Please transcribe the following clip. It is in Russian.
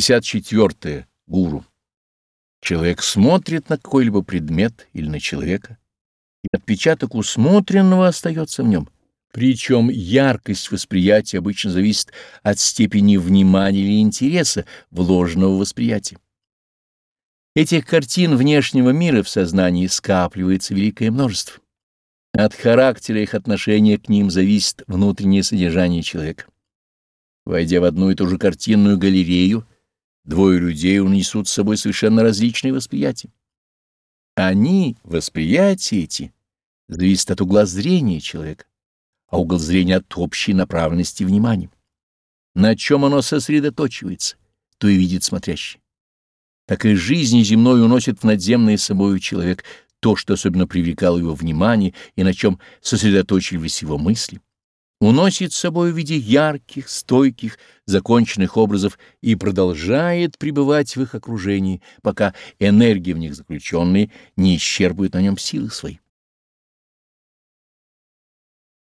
54. Гуру. Человек смотрит на какой-либо предмет или на человека, и отпечаток усмотренного остается в нем. Причем яркость восприятия обычно зависит от степени внимания или интереса вложенного восприятия. Этих картин внешнего мира в сознании скапливается великое множество. От характера их отношения к ним зависит внутреннее содержание человека. Войдя в одну и ту же картинную галерею, двое людей унесут с собой совершенно различные восприятия. Они, восприятия эти, зависят от угла зрения человека, а угол зрения от общей направленности внимания. На чем оно сосредоточивается, то и видит смотрящий. Так и жизнь земной уносит в надземное собою человек то, что особенно привлекало его внимание и на чем сосредоточились его мысли уносит с собой в виде ярких, стойких, законченных образов и продолжает пребывать в их окружении, пока энергии в них заключенные не исчерпывают на нем силы свои.